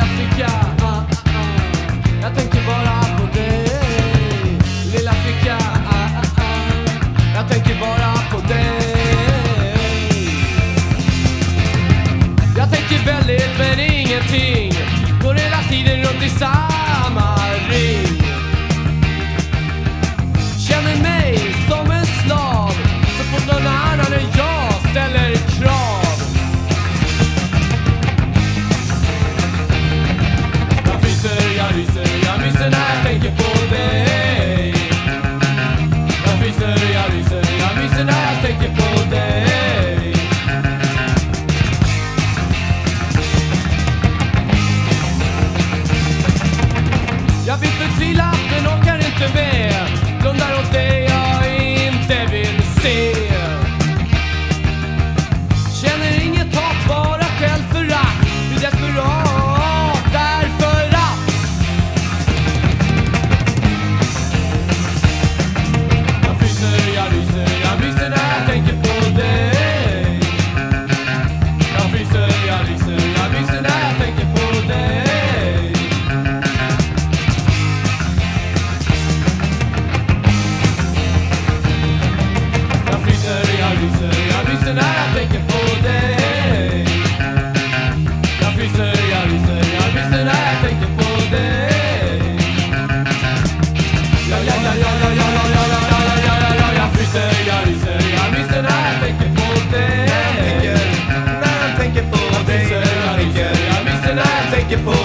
lilla flicka. Ah, ah. Jag tänker bara på dig. Lilla flicka ah, Jag tänker bara på dig. Jag tänker väldigt men ingenting. Går hela tiden runt i sand. see. tänker på